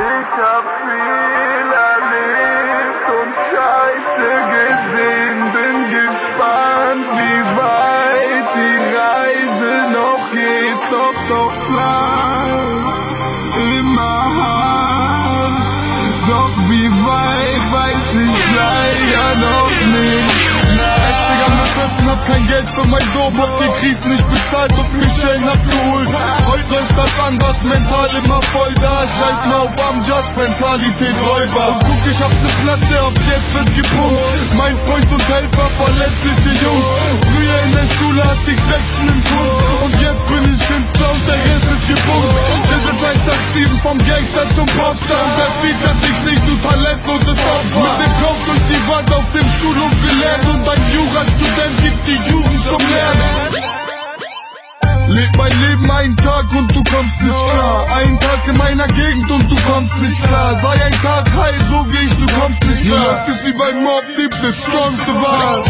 Ich hab viel erlebt und Scheiße gesehen, bin gespannt, wie weit die Reise noch geht, doch doch bleib immer Geld für mein Dorf, hab die Krisen nicht bezahlt und mir Schellen abgeholt. Heute läuft das anders, mental immer voll da. Scheiß mal auf Amjust, Mentalität Räuber. Und guck, ich hab ne Platte, auf jetzt wird gepumpt. Mein Freund und Helfer, verletzliche Jungs. Kommst nicht klar. Einen Tag in meiner Gegend und du kommst nicht klar. Sei ein Tag heil, so wie ich, du kommst nicht klar. Das ist wie beim Mob Deep, das strongste Wahl.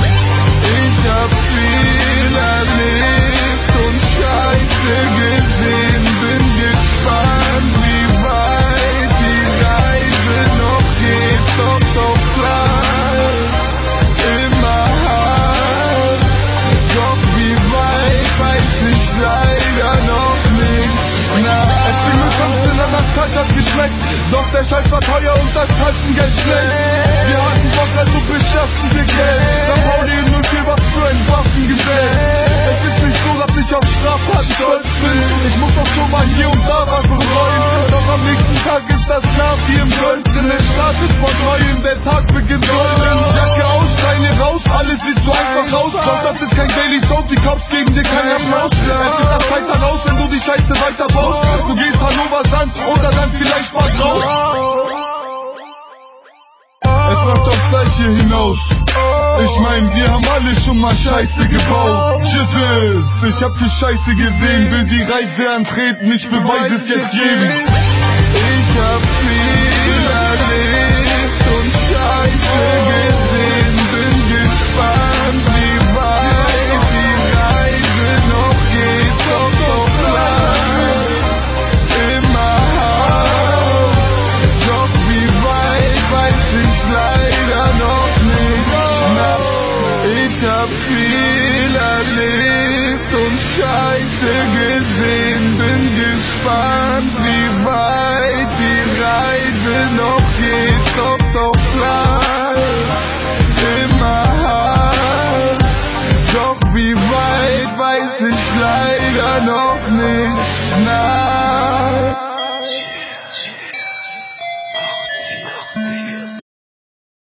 Ich hab viel erlebt das ist kein Daily Sound, die Cops gegen dir kein Applaus. Es ist das Zeit heraus, wenn du die Scheiße weiter baust. Du gehst Hannover Sand oder dann vielleicht mal raus. Es läuft aufs Gleiche hinaus. Ich mein, wir haben alle schon mal Scheiße gebaut. Jesus, ich hab viel Scheiße gesehen, will die Reise antreten, ich beweise es jetzt jedem. gesehen, bin gespannt, wie weit die Reise noch geht, ob doch klar, immer hart. Doch wie weit weiß ich leider noch nicht. Nein.